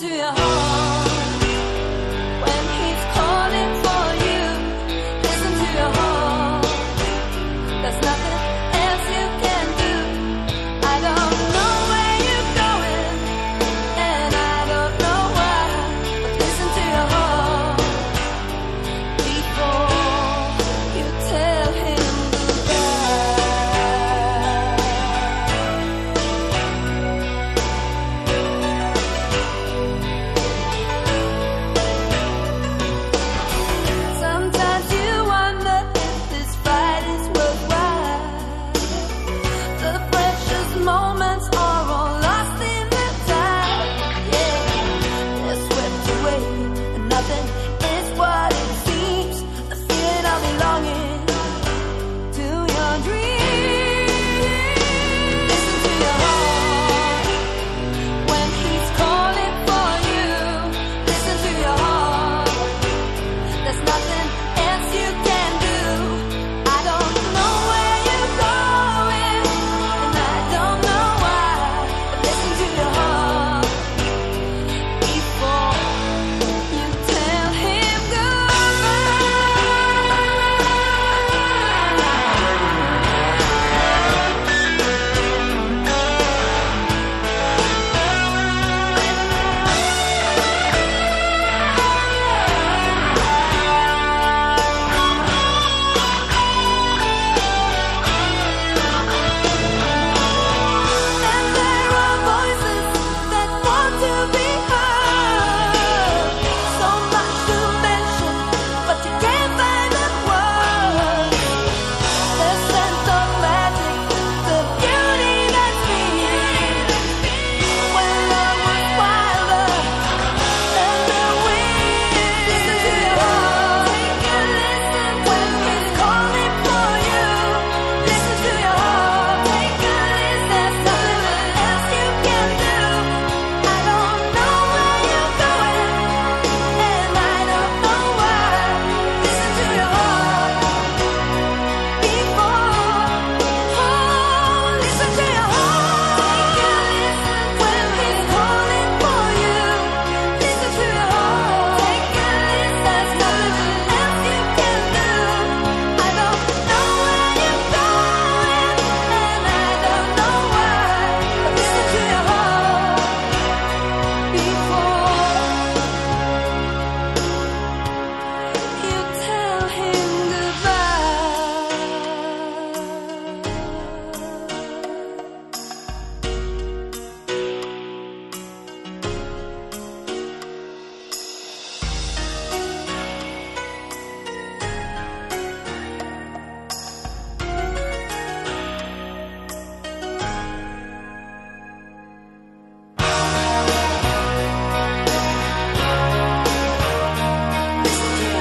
to your heart. last day.